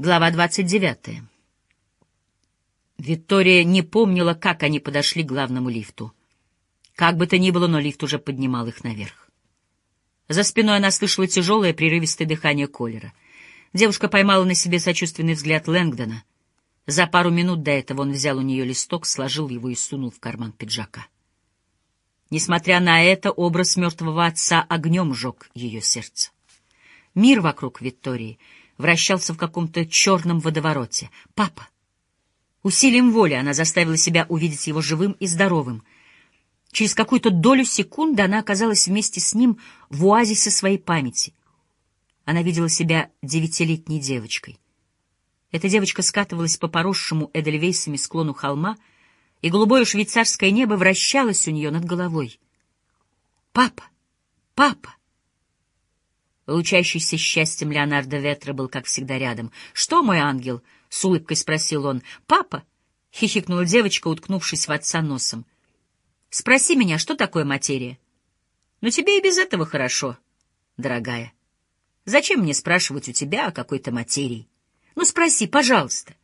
Глава 29. Виктория не помнила, как они подошли к главному лифту. Как бы то ни было, но лифт уже поднимал их наверх. За спиной она слышала тяжелое прерывистое дыхание Колера. Девушка поймала на себе сочувственный взгляд Лэнгдона. За пару минут до этого он взял у нее листок, сложил его и сунул в карман пиджака. Несмотря на это, образ мертвого отца огнем сжег ее сердце. Мир вокруг Виктории — вращался в каком-то черном водовороте. «Папа!» Усилием воли она заставила себя увидеть его живым и здоровым. Через какую-то долю секунды она оказалась вместе с ним в оазисе своей памяти. Она видела себя девятилетней девочкой. Эта девочка скатывалась по поросшему эдельвейсами склону холма, и голубое швейцарское небо вращалось у нее над головой. «Папа! Папа!» Лучащийся счастьем Леонардо Ветра был, как всегда, рядом. «Что, мой ангел?» — с улыбкой спросил он. «Папа?» — хихикнула девочка, уткнувшись в отца носом. «Спроси меня, что такое материя?» «Ну, тебе и без этого хорошо, дорогая. Зачем мне спрашивать у тебя о какой-то материи? Ну, спроси, пожалуйста».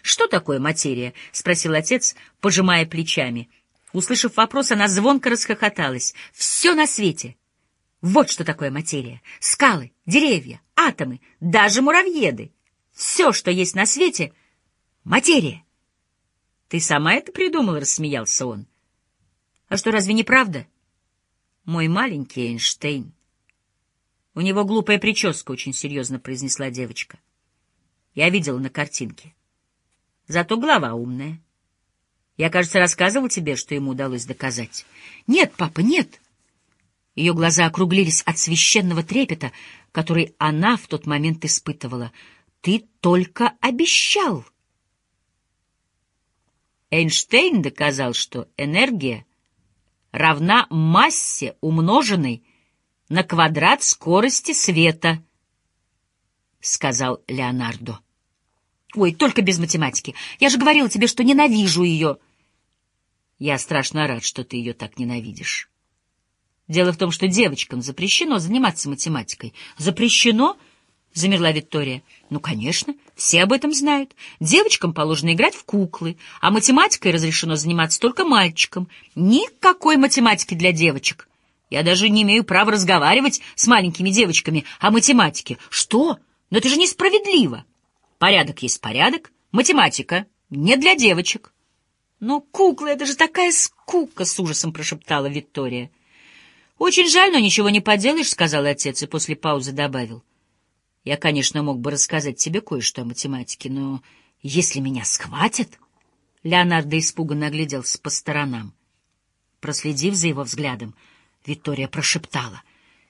«Что такое материя?» — спросил отец, пожимая плечами. Услышав вопрос, она звонко расхохоталась. «Все на свете!» Вот что такое материя. Скалы, деревья, атомы, даже муравьеды. Все, что есть на свете — материя. Ты сама это придумал, рассмеялся он. А что, разве не правда? Мой маленький Эйнштейн. У него глупая прическа, очень серьезно произнесла девочка. Я видела на картинке. Зато голова умная. Я, кажется, рассказывал тебе, что ему удалось доказать. Нет, папа, нет. Ее глаза округлились от священного трепета, который она в тот момент испытывала. «Ты только обещал!» Эйнштейн доказал, что энергия равна массе, умноженной на квадрат скорости света, — сказал Леонардо. «Ой, только без математики. Я же говорила тебе, что ненавижу ее». «Я страшно рад, что ты ее так ненавидишь». Дело в том, что девочкам запрещено заниматься математикой. Запрещено? Замерла Виктория. Ну, конечно, все об этом знают. Девочкам положено играть в куклы, а математикой разрешено заниматься только мальчикам. Никакой математики для девочек. Я даже не имею права разговаривать с маленькими девочками о математике. Что? Но это же несправедливо. Порядок есть порядок, математика не для девочек. Но куклы — это же такая скука, — с ужасом прошептала Виктория. «Очень жаль, но ничего не поделаешь», — сказал отец и после паузы добавил. «Я, конечно, мог бы рассказать тебе кое-что о математике, но если меня схватят...» Леонардо испуганно огляделся по сторонам. Проследив за его взглядом, Виктория прошептала.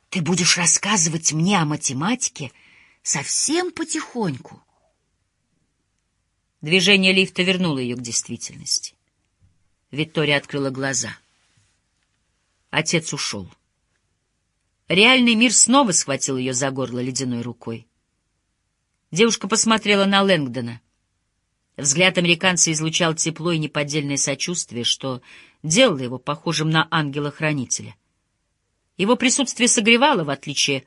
«Ты будешь рассказывать мне о математике совсем потихоньку». Движение лифта вернуло ее к действительности. Виктория открыла глаза — Отец ушел. Реальный мир снова схватил ее за горло ледяной рукой. Девушка посмотрела на Лэнгдона. Взгляд американца излучал тепло и неподдельное сочувствие, что делало его похожим на ангела-хранителя. Его присутствие согревало, в отличие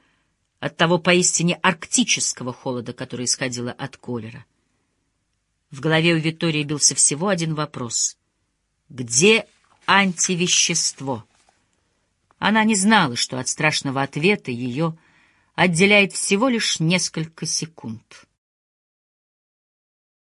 от того поистине арктического холода, который исходило от колера. В голове у Виктории бился всего один вопрос. Где антивещество? Она не знала, что от страшного ответа ее отделяет всего лишь несколько секунд.